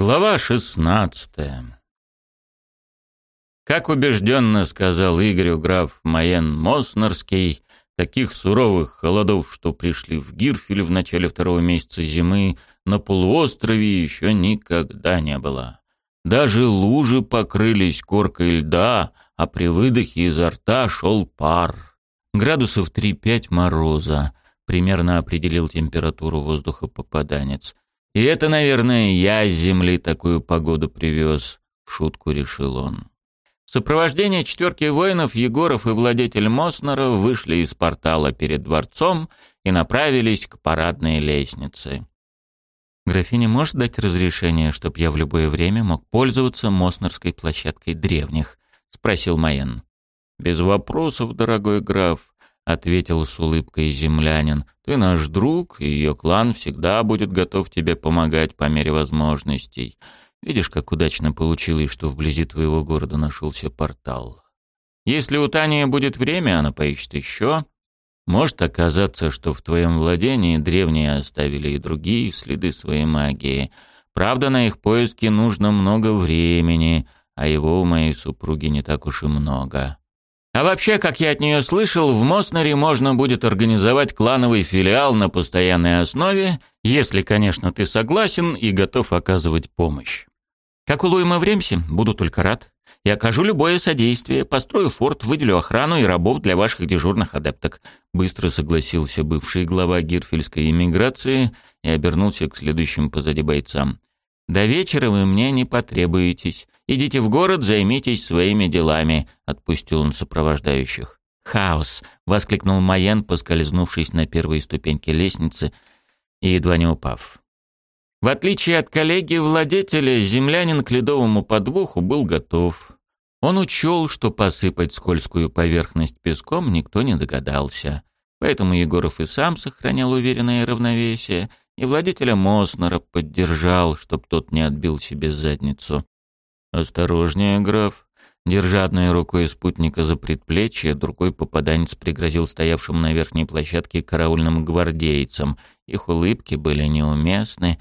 Глава 16 Как убежденно сказал Игорю граф Маен Моснерский, таких суровых холодов, что пришли в Гирфель в начале второго месяца зимы, на полуострове еще никогда не было. Даже лужи покрылись коркой льда, а при выдохе изо рта шел пар. Градусов 3-5 мороза, примерно определил температуру воздуха попаданец. И это, наверное, я с земли такую погоду привез, шутку решил он. В сопровождении четверки воинов Егоров и владетель Моснера вышли из портала перед дворцом и направились к парадной лестнице. Графиня может дать разрешение, чтоб я в любое время мог пользоваться Моснерской площадкой древних, спросил Майен. Без вопросов, дорогой граф ответил с улыбкой землянин. Ты наш друг, и ее клан всегда будет готов тебе помогать по мере возможностей. Видишь, как удачно получилось, что вблизи твоего города нашелся портал. Если у Тани будет время, она поищет еще. Может оказаться, что в твоем владении древние оставили и другие следы своей магии. Правда, на их поиски нужно много времени, а его у моей супруги не так уж и много. А вообще, как я от нее слышал, в Моснере можно будет организовать клановый филиал на постоянной основе, если, конечно, ты согласен и готов оказывать помощь. Как у Луима в Ремсе, буду только рад. Я окажу любое содействие, построю форт, выделю охрану и рабов для ваших дежурных адепток», — быстро согласился бывший глава гирфельской иммиграции и обернулся к следующим позади бойцам. До вечера вы мне не потребуетесь. Идите в город, займитесь своими делами», — отпустил он сопровождающих. «Хаос!» — воскликнул Майен, поскользнувшись на первой ступеньке лестницы и едва не упав. В отличие от коллеги-владетеля, землянин к ледовому подвоху был готов. Он учел, что посыпать скользкую поверхность песком никто не догадался. Поэтому Егоров и сам сохранял уверенное равновесие, и владителя Моснера поддержал, чтоб тот не отбил себе задницу. «Осторожнее, граф!» Держа одной рукой спутника за предплечье, другой попаданец пригрозил стоявшим на верхней площадке караульным гвардейцам. Их улыбки были неуместны.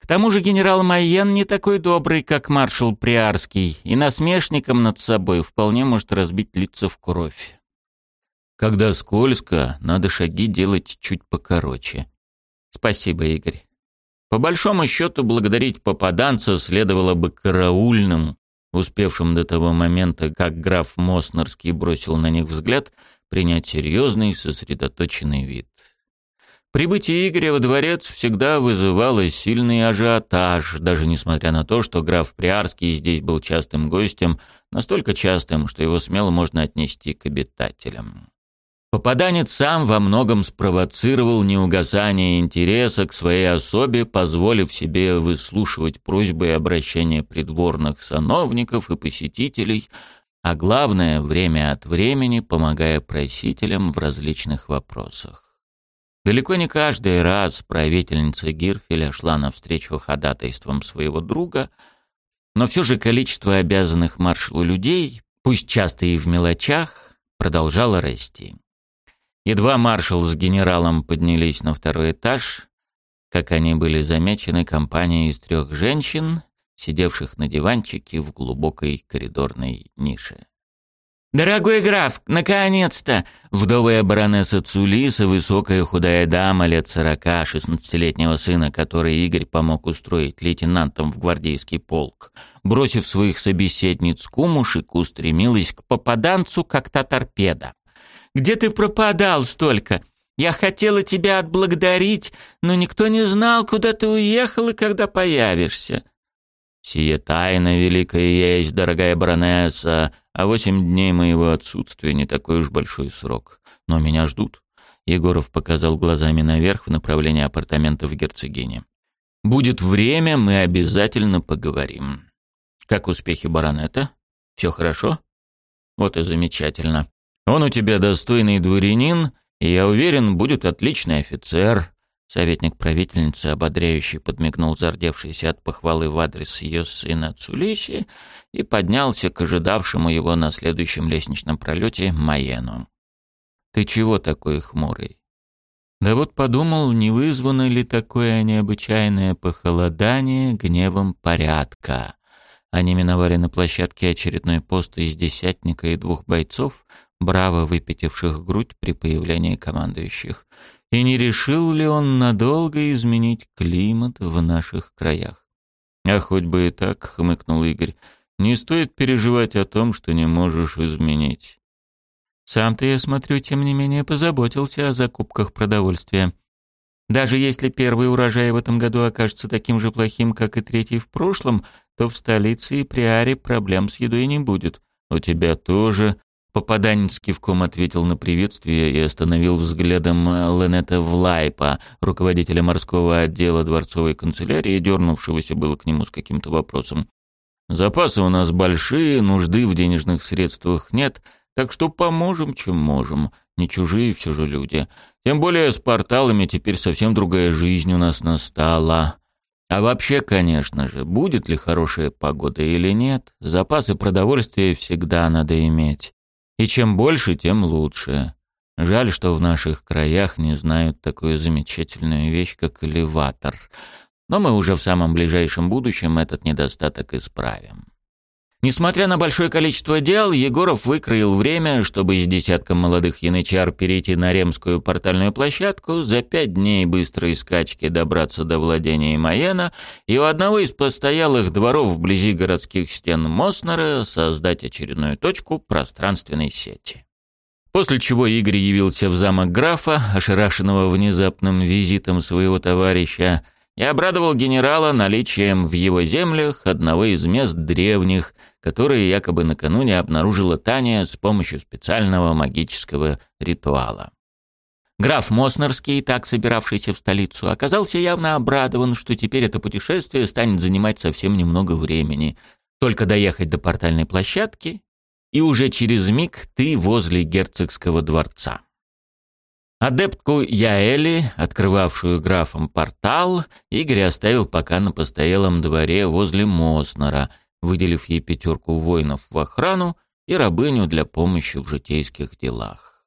К тому же генерал Майен не такой добрый, как маршал Приарский, и насмешником над собой вполне может разбить лица в кровь. Когда скользко, надо шаги делать чуть покороче. Спасибо, Игорь. По большому счету, благодарить попаданца следовало бы караульным, успевшим до того момента, как граф Моснерский бросил на них взгляд, принять серьезный сосредоточенный вид. Прибытие Игоря во дворец всегда вызывало сильный ажиотаж, даже несмотря на то, что граф Приарский здесь был частым гостем, настолько частым, что его смело можно отнести к обитателям. Попаданец сам во многом спровоцировал неугасание интереса к своей особе, позволив себе выслушивать просьбы и обращения придворных сановников и посетителей, а главное, время от времени помогая просителям в различных вопросах. Далеко не каждый раз правительница Гирфеля шла навстречу ходатайствам своего друга, но все же количество обязанных маршалу людей, пусть часто и в мелочах, продолжало расти. Едва маршал с генералом поднялись на второй этаж, как они были замечены компанией из трех женщин, сидевших на диванчике в глубокой коридорной нише. «Дорогой граф, наконец-то!» Вдовая баронесса Цулиса, высокая худая дама лет сорока, шестнадцатилетнего сына, который Игорь помог устроить лейтенантом в гвардейский полк, бросив своих собеседниц кумушек, устремилась к попаданцу, как та торпеда. Где ты пропадал столько? Я хотела тебя отблагодарить, но никто не знал, куда ты уехал и когда появишься». «Сие тайна великая есть, дорогая баронесса, а восемь дней моего отсутствия не такой уж большой срок. Но меня ждут». Егоров показал глазами наверх в направлении апартаментов герцогини. «Будет время, мы обязательно поговорим. Как успехи баронета? Все хорошо? Вот и замечательно. Он у тебя достойный дворянин, и я уверен, будет отличный офицер». Советник правительницы, ободряющий, подмигнул зардевшийся от похвалы в адрес ее сына Цулиси и поднялся к ожидавшему его на следующем лестничном пролете Маену. «Ты чего такой хмурый?» Да вот подумал, не вызвано ли такое необычайное похолодание гневом порядка. Они миновали на площадке очередной пост из десятника и двух бойцов, браво выпятивших грудь при появлении командующих. И не решил ли он надолго изменить климат в наших краях? «А хоть бы и так», — хмыкнул Игорь, — «не стоит переживать о том, что не можешь изменить». Сам-то я смотрю, тем не менее позаботился о закупках продовольствия. Даже если первый урожай в этом году окажется таким же плохим, как и третий в прошлом, то в столице и при Аре проблем с едой не будет. У тебя тоже», Попаданецкий в ком ответил на приветствие и остановил взглядом Ленета Влайпа, руководителя морского отдела дворцовой канцелярии, дернувшегося было к нему с каким-то вопросом. «Запасы у нас большие, нужды в денежных средствах нет, так что поможем, чем можем. Не чужие все же люди. Тем более с порталами теперь совсем другая жизнь у нас настала». А вообще, конечно же, будет ли хорошая погода или нет, запасы продовольствия всегда надо иметь. И чем больше, тем лучше. Жаль, что в наших краях не знают такую замечательную вещь, как элеватор. Но мы уже в самом ближайшем будущем этот недостаток исправим. Несмотря на большое количество дел, Егоров выкроил время, чтобы с десятком молодых янычар перейти на ремскую портальную площадку, за пять дней быстрой скачки добраться до владения Маена и у одного из постоялых дворов вблизи городских стен Моснера создать очередную точку пространственной сети. После чего Игорь явился в замок графа, ошарашенного внезапным визитом своего товарища, и обрадовал генерала наличием в его землях одного из мест древних, которые якобы накануне обнаружила Таня с помощью специального магического ритуала. Граф Моснерский, так собиравшийся в столицу, оказался явно обрадован, что теперь это путешествие станет занимать совсем немного времени. Только доехать до портальной площадки, и уже через миг ты возле герцогского дворца. Адептку Яэли, открывавшую графом портал, Игорь оставил пока на постоялом дворе возле Моснера, выделив ей пятерку воинов в охрану и рабыню для помощи в житейских делах.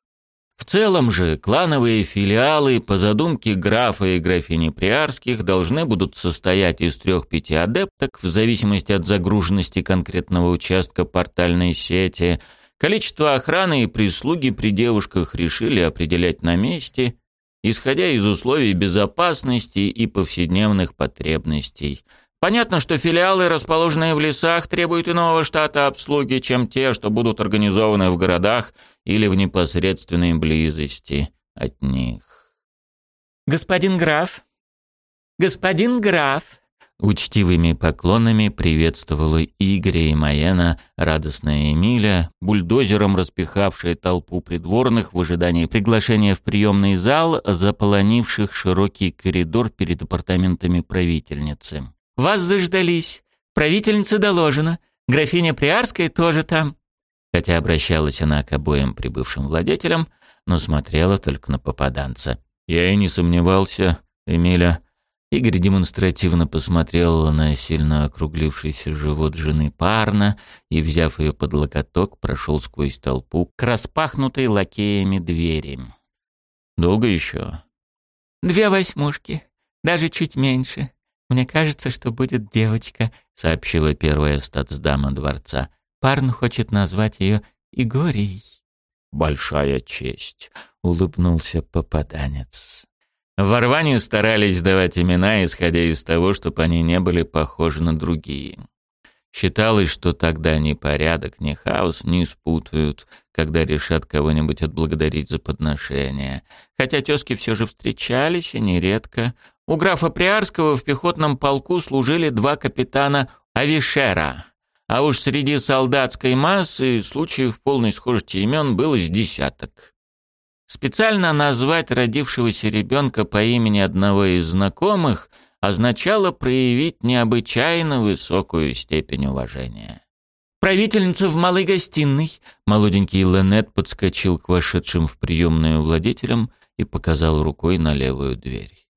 В целом же клановые филиалы по задумке графа и графини Приарских должны будут состоять из трех-пяти адепток в зависимости от загруженности конкретного участка портальной сети – Количество охраны и прислуги при девушках решили определять на месте, исходя из условий безопасности и повседневных потребностей. Понятно, что филиалы, расположенные в лесах, требуют иного штата обслуги, чем те, что будут организованы в городах или в непосредственной близости от них. «Господин граф! Господин граф!» Учтивыми поклонами приветствовала Игоря и Маена, радостная Эмиля, бульдозером распихавшая толпу придворных в ожидании приглашения в приемный зал, заполонивших широкий коридор перед апартаментами правительницы. «Вас заждались. Правительница доложена. Графиня Приарская тоже там». Хотя обращалась она к обоим прибывшим владетелям, но смотрела только на попаданца. «Я и не сомневался, Эмиля», Игорь демонстративно посмотрел на сильно округлившийся живот жены парно и, взяв ее под локоток, прошел сквозь толпу к распахнутой лакеями двери. «Долго еще?» «Две восьмушки, даже чуть меньше. Мне кажется, что будет девочка», — сообщила первая статсдама дворца. «Парн хочет назвать ее Игорий». «Большая честь», — улыбнулся попаданец. В Орване старались давать имена, исходя из того, чтобы они не были похожи на другие. Считалось, что тогда ни порядок, ни хаос не спутают, когда решат кого-нибудь отблагодарить за подношение. Хотя тезки все же встречались, и нередко. У графа Приарского в пехотном полку служили два капитана Авишера. А уж среди солдатской массы случаев полной схожести имен было с десяток. Специально назвать родившегося ребенка по имени одного из знакомых означало проявить необычайно высокую степень уважения. «Правительница в малой гостиной!» Молоденький Ленет подскочил к вошедшим в приемную владетелям и показал рукой на левую дверь.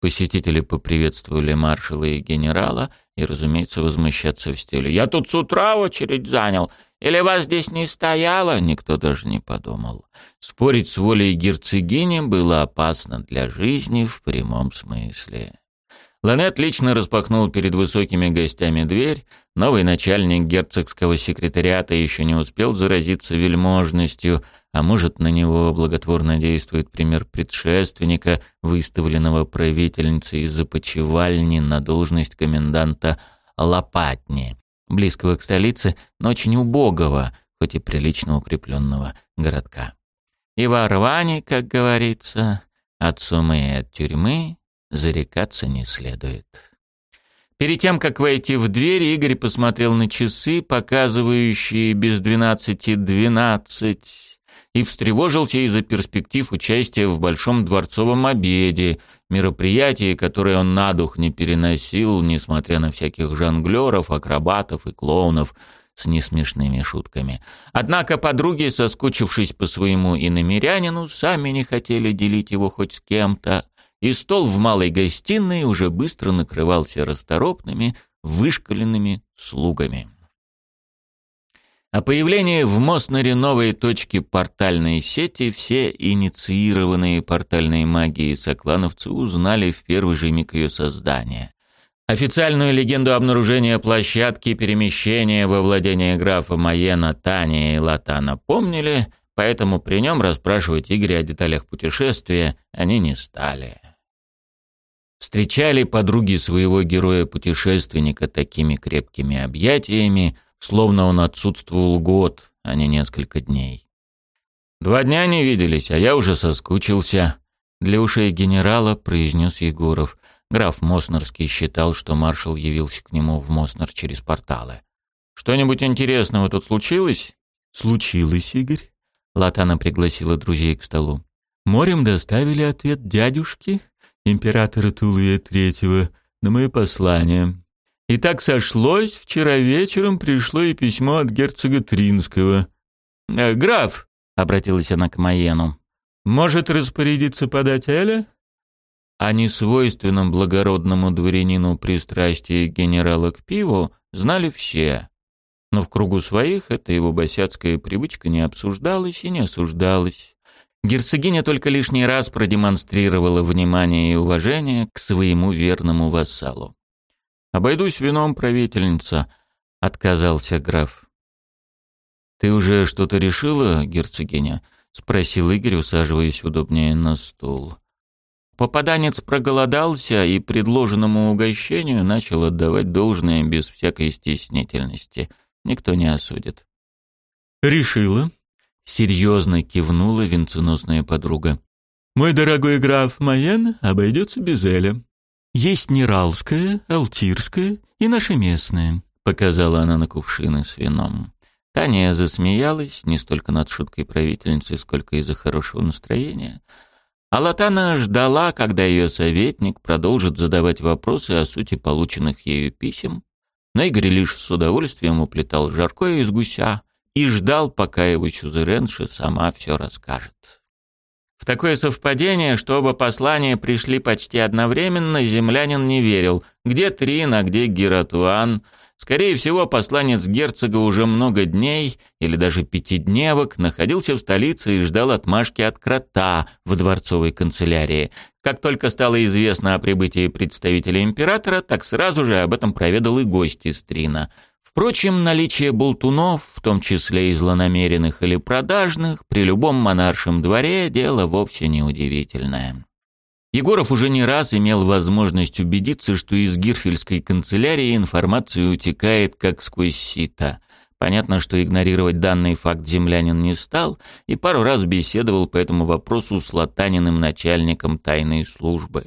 Посетители поприветствовали маршала и генерала и, разумеется, возмущаться в стиле «Я тут с утра очередь занял!» Или вас здесь не стояло, никто даже не подумал. Спорить с волей герцогини было опасно для жизни в прямом смысле. Ланет лично распахнул перед высокими гостями дверь. Новый начальник герцогского секретариата еще не успел заразиться вельможностью, а может, на него благотворно действует пример предшественника, выставленного правительницей из опочивальни на должность коменданта Лопатни, близкого к столице, но очень убогого, хоть и прилично укрепленного городка. И ворвани, как говорится, от сумы и от тюрьмы Зарекаться не следует. Перед тем, как войти в дверь, Игорь посмотрел на часы, показывающие без двенадцати двенадцать, и встревожился из-за перспектив участия в Большом дворцовом обеде, мероприятии, которое он на дух не переносил, несмотря на всяких жонглеров, акробатов и клоунов с несмешными шутками. Однако подруги, соскучившись по своему иномирянину, сами не хотели делить его хоть с кем-то, и стол в малой гостиной уже быстро накрывался расторопными, вышкаленными слугами. О появлении в Моснере новой точки портальной сети все инициированные портальной магией соклановцы узнали в первый же миг ее создания. Официальную легенду обнаружения площадки перемещения во владение графа Маена Тани и Латана помнили, поэтому при нем расспрашивать Игоря о деталях путешествия они не стали встречали подруги своего героя-путешественника такими крепкими объятиями, словно он отсутствовал год, а не несколько дней. «Два дня не виделись, а я уже соскучился», — для ушей генерала произнес Егоров. Граф Моснерский считал, что маршал явился к нему в Моснер через порталы. «Что-нибудь интересного тут случилось?» «Случилось, Игорь». Латана пригласила друзей к столу. «Морем доставили ответ дядюшки, Император Тулуя Третьего, на мое послание. И так сошлось, вчера вечером пришло и письмо от герцога Тринского. «Э, «Граф», — обратилась она к Маену, — «может распорядиться подать Эля?» О несвойственном благородному дворянину пристрастии генерала к пиву знали все. Но в кругу своих эта его босяцкая привычка не обсуждалась и не осуждалась. Герцогиня только лишний раз продемонстрировала внимание и уважение к своему верному вассалу. «Обойдусь вином, правительница», — отказался граф. «Ты уже что-то решила, герцогиня?» — спросил Игорь, усаживаясь удобнее на стул. Попаданец проголодался и предложенному угощению начал отдавать должное без всякой стеснительности. Никто не осудит. «Решила», Серьезно кивнула венценосная подруга. «Мой дорогой граф Майен обойдется без Эля. Есть Нералская, Алтирская и наша местная», — показала она на кувшины с вином. Таня засмеялась не столько над шуткой правительницы, сколько из-за хорошего настроения. А Латана ждала, когда ее советник продолжит задавать вопросы о сути полученных ею писем. Но Игорь лишь с удовольствием уплетал жаркое из гуся, и ждал, пока его чузыренша сама все расскажет. В такое совпадение, что оба послания пришли почти одновременно, землянин не верил, где Трина, где Гератуан. Скорее всего, посланец герцога уже много дней или даже пятидневок находился в столице и ждал отмашки от крота в дворцовой канцелярии. Как только стало известно о прибытии представителя императора, так сразу же об этом проведал и гость из Трина – Впрочем, наличие болтунов, в том числе и злонамеренных или продажных, при любом монаршем дворе – дело вовсе не удивительное. Егоров уже не раз имел возможность убедиться, что из Гирфельской канцелярии информация утекает как сквозь сито. Понятно, что игнорировать данный факт землянин не стал и пару раз беседовал по этому вопросу с Латаниным начальником тайной службы.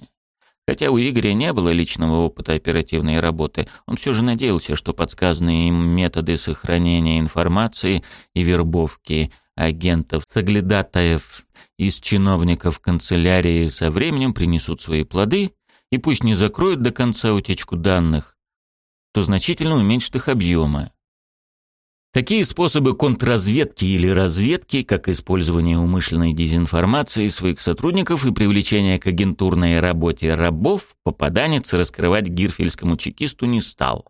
Хотя у Игоря не было личного опыта оперативной работы, он все же надеялся, что подсказанные им методы сохранения информации и вербовки агентов, соглядатаев из чиновников канцелярии со временем принесут свои плоды, и пусть не закроют до конца утечку данных, то значительно уменьшит их объемы. Такие способы контрразведки или разведки, как использование умышленной дезинформации своих сотрудников и привлечение к агентурной работе рабов, попаданец раскрывать гирфельскому чекисту не стал.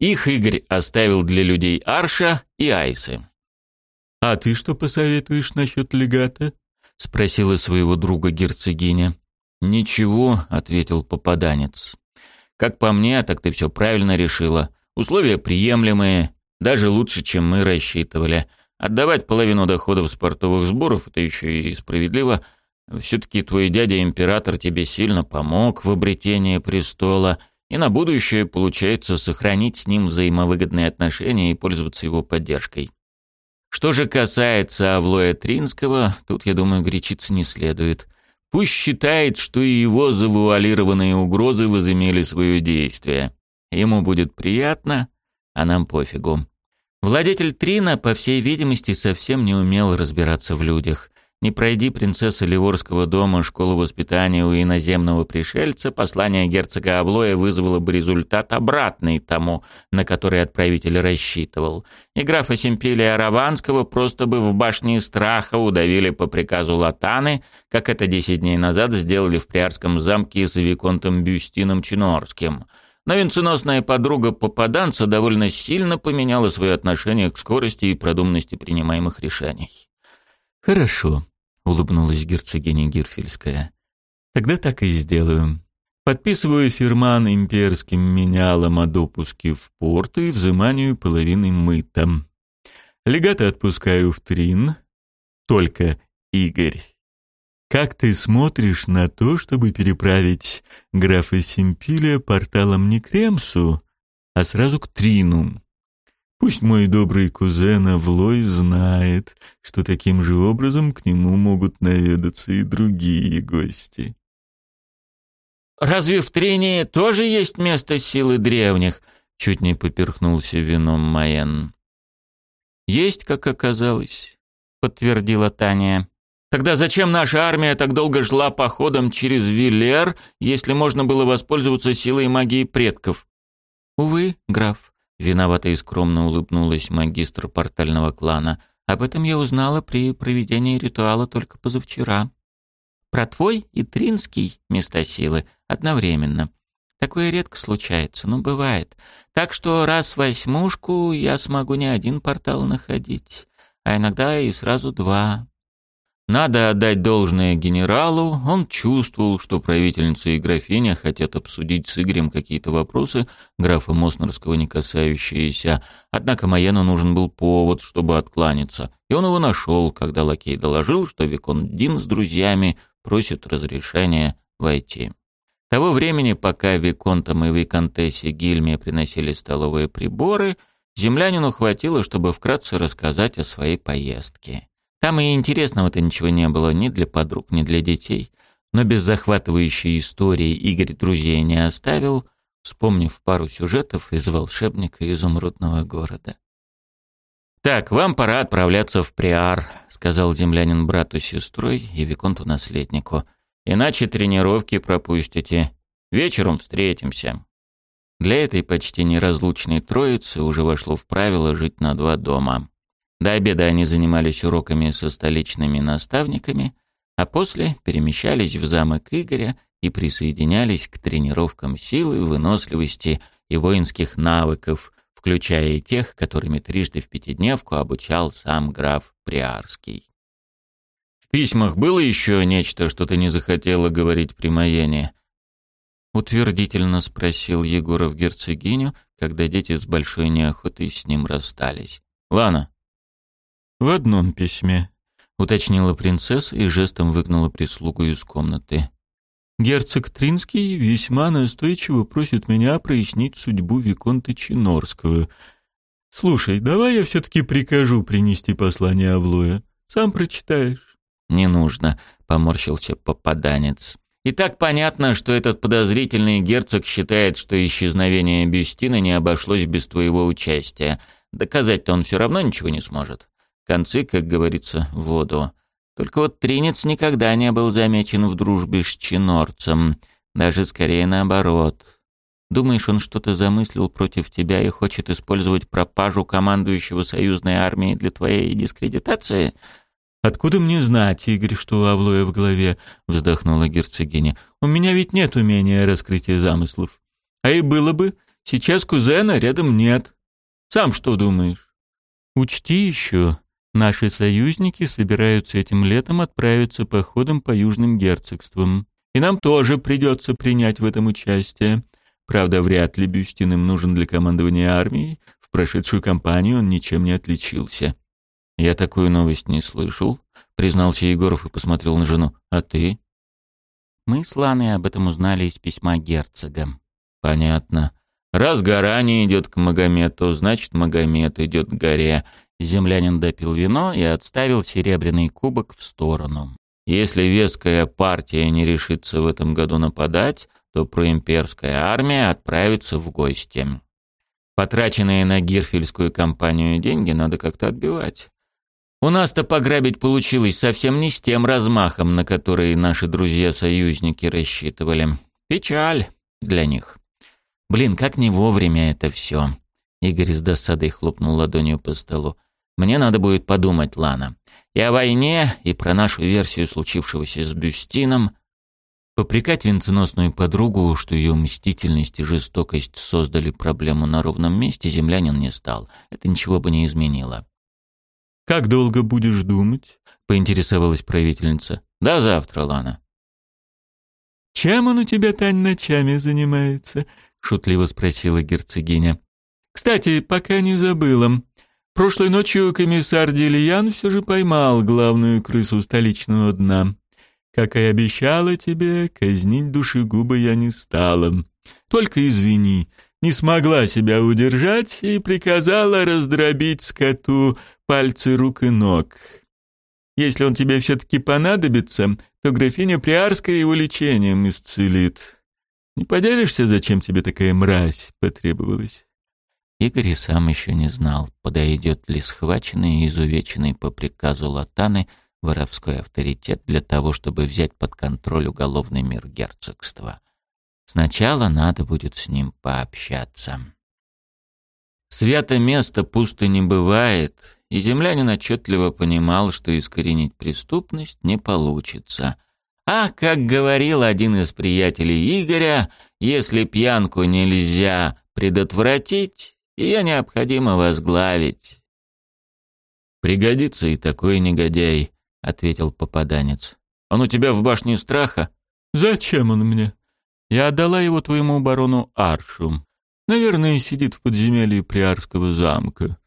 Их Игорь оставил для людей Арша и Айсы. «А ты что посоветуешь насчет легата?» — спросила своего друга герцогиня. «Ничего», — ответил попаданец. «Как по мне, так ты все правильно решила. Условия приемлемые, даже лучше, чем мы рассчитывали. А Отдавать половину доходов с портовых сборов — это еще и справедливо. Все-таки твой дядя-император тебе сильно помог в обретении престола, и на будущее получается сохранить с ним взаимовыгодные отношения и пользоваться его поддержкой. Что же касается Авлоя Тринского, тут, я думаю, гречиться не следует. Пусть считает, что и его завуалированные угрозы возымели свое действие. Ему будет приятно, а нам пофигу. Владетель Трина, по всей видимости, совсем не умел разбираться в людях. Не пройди принцесса Ливорского дома школу воспитания у иноземного пришельца, послание герцога Аблоя вызвало бы результат обратный тому, на который отправитель рассчитывал. И графа Семпилия Араванского просто бы в башне страха удавили по приказу Латаны, как это десять дней назад сделали в Приарском замке с Виконтом Бюстином Чинорским — но венценосная подруга попаданца довольно сильно поменяла свое отношение к скорости и продуманности принимаемых решений. «Хорошо», — улыбнулась герцогиня Гирфельская. «Тогда так и сделаю. Подписываю фирман имперским менялом о допуске в порт и взыманию половины мытом. Легаты отпускаю в Трин. Только Игорь». Как ты смотришь на то, чтобы переправить графа Симпилия порталом не Кремсу, а сразу к Трину? Пусть мой добрый кузен Авлой знает, что таким же образом к нему могут наведаться и другие гости. «Разве в Трине тоже есть место силы древних?» — чуть не поперхнулся вином Майен. «Есть, как оказалось», — подтвердила Таня. Тогда зачем наша армия так долго жила походом через Виллер, если можно было воспользоваться силой магии предков? Увы, граф, виновато и скромно улыбнулась магистр портального клана. Об этом я узнала при проведении ритуала только позавчера. Про твой и Тринский места силы одновременно. Такое редко случается, но бывает. Так что раз восьмушку я смогу не один портал находить, а иногда и сразу два. Надо отдать должное генералу, он чувствовал, что правительница и графиня хотят обсудить с Игорем какие-то вопросы, графа Моснерского не касающиеся. Однако Маену нужен был повод, чтобы откланяться, и он его нашел, когда лакей доложил, что Викон Дин с друзьями просит разрешения войти. Того времени, пока Виконтам и Виконтессе Гильме приносили столовые приборы, землянину хватило, чтобы вкратце рассказать о своей поездке. Там и интересного-то ничего не было ни для подруг, ни для детей. Но без захватывающей истории Игорь друзей не оставил, вспомнив пару сюжетов из «Волшебника изумрудного города». «Так, вам пора отправляться в Приар», — сказал землянин брату сестрой и Виконту-наследнику. «Иначе тренировки пропустите. Вечером встретимся». Для этой почти неразлучной троицы уже вошло в правило жить на два дома. До обеда они занимались уроками со столичными наставниками, а после перемещались в замок Игоря и присоединялись к тренировкам силы, выносливости и воинских навыков, включая и тех, которыми трижды в пятидневку обучал сам граф Приарский. В письмах было еще нечто, что ты не захотела говорить при Маене? Утвердительно спросил Егоров герцогиню, когда дети с большой неохотой с ним расстались. «Лана, «В одном письме», — уточнила принцесса и жестом выгнала прислугу из комнаты. «Герцог Тринский весьма настойчиво просит меня прояснить судьбу Виконта Чинорского. Слушай, давай я все-таки прикажу принести послание Авлоя. Сам прочитаешь». «Не нужно», — поморщился попаданец. И так понятно, что этот подозрительный герцог считает, что исчезновение Бюстина не обошлось без твоего участия. Доказать-то он все равно ничего не сможет концы, как говорится, в воду. Только вот Тринец никогда не был замечен в дружбе с чинорцем, даже скорее наоборот. Думаешь, он что-то замыслил против тебя и хочет использовать пропажу командующего союзной армией для твоей дискредитации? «Откуда мне знать, Игорь, что у Авлоя в голове?» — вздохнула герцогиня. «У меня ведь нет умения раскрытия замыслов. А и было бы. Сейчас кузена рядом нет. Сам что думаешь?» «Учти еще, Наши союзники собираются этим летом отправиться походом по южным герцогствам. И нам тоже придется принять в этом участие. Правда, вряд ли Бюстин им нужен для командования армией. В прошедшую кампанию он ничем не отличился. «Я такую новость не слышал», — признался Егоров и посмотрел на жену. «А ты?» Мы с Ланой об этом узнали из письма герцога. «Понятно. Раз гора не идет к Магомету, значит, Магомет идет к горе. Землянин допил вино и отставил серебряный кубок в сторону. Если веская партия не решится в этом году нападать, то проимперская армия отправится в гости. Потраченные на гирфельскую кампанию деньги надо как-то отбивать. У нас-то пограбить получилось совсем не с тем размахом, на который наши друзья-союзники рассчитывали. Печаль для них. Блин, как не вовремя это все. Игорь с досадой хлопнул ладонью по столу. Мне надо будет подумать, Лана, и о войне, и про нашу версию случившегося с Бюстином. Попрекать венценосную подругу, что ее мстительность и жестокость создали проблему на ровном месте, землянин не стал. Это ничего бы не изменило. «Как долго будешь думать?» — поинтересовалась правительница. «До завтра, Лана». «Чем он у тебя, Тань, ночами занимается?» — шутливо спросила герцогиня. «Кстати, пока не забыла, Прошлой ночью комиссар Делиян все же поймал главную крысу столичного дна. Как и обещала тебе, казнить душегуба я не стала. Только извини, не смогла себя удержать и приказала раздробить скоту пальцы рук и ног. Если он тебе все-таки понадобится, то графиня Приарская его лечением исцелит. Не поделишься, зачем тебе такая мразь потребовалась?» Игорь и сам еще не знал, подойдет ли схваченный и изувеченный по приказу Латаны воровской авторитет для того, чтобы взять под контроль уголовный мир герцогства. Сначала надо будет с ним пообщаться. Свято место пусто не бывает, и землянин отчетливо понимал, что искоренить преступность не получится. А, как говорил один из приятелей Игоря, если пьянку нельзя предотвратить, ее необходимо возглавить». «Пригодится и такой негодяй», — ответил попаданец. «Он у тебя в башне страха?» «Зачем он мне? Я отдала его твоему барону Аршу. Наверное, сидит в подземелье Приарского замка.